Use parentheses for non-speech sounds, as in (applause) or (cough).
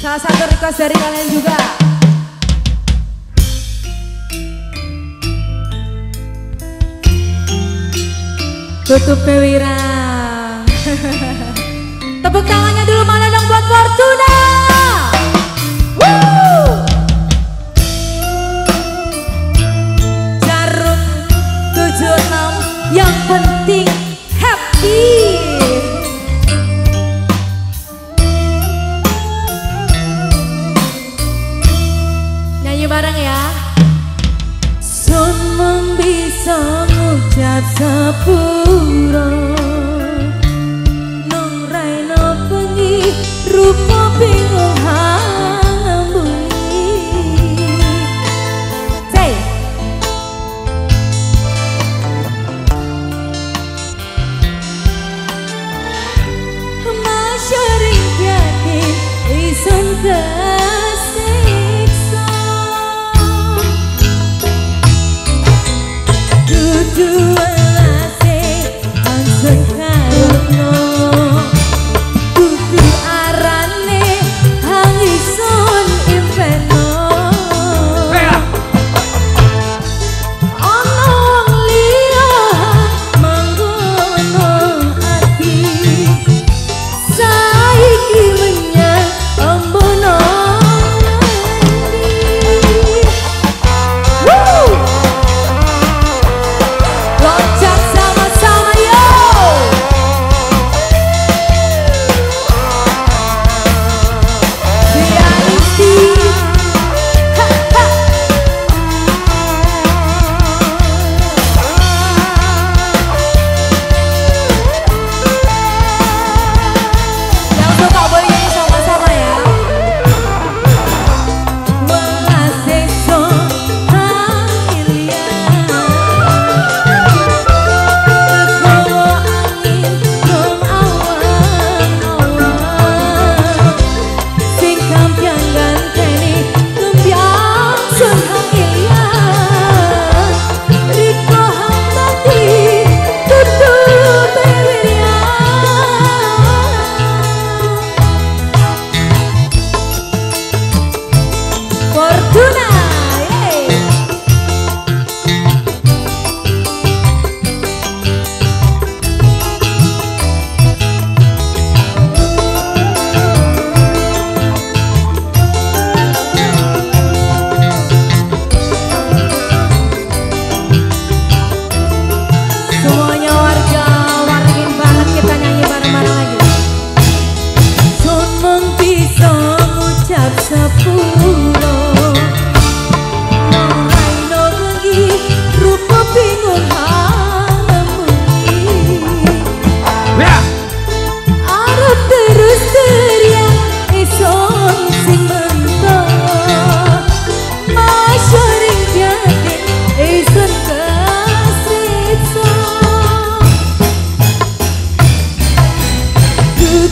Salah satu request dari kalian juga. Tutup Pewira. (laughs) Tepuk tangannya dulu mana dong buat Fortuna. Jarum 76 yang penting happy. Bareng ya. Sun bisa ngucap sepuro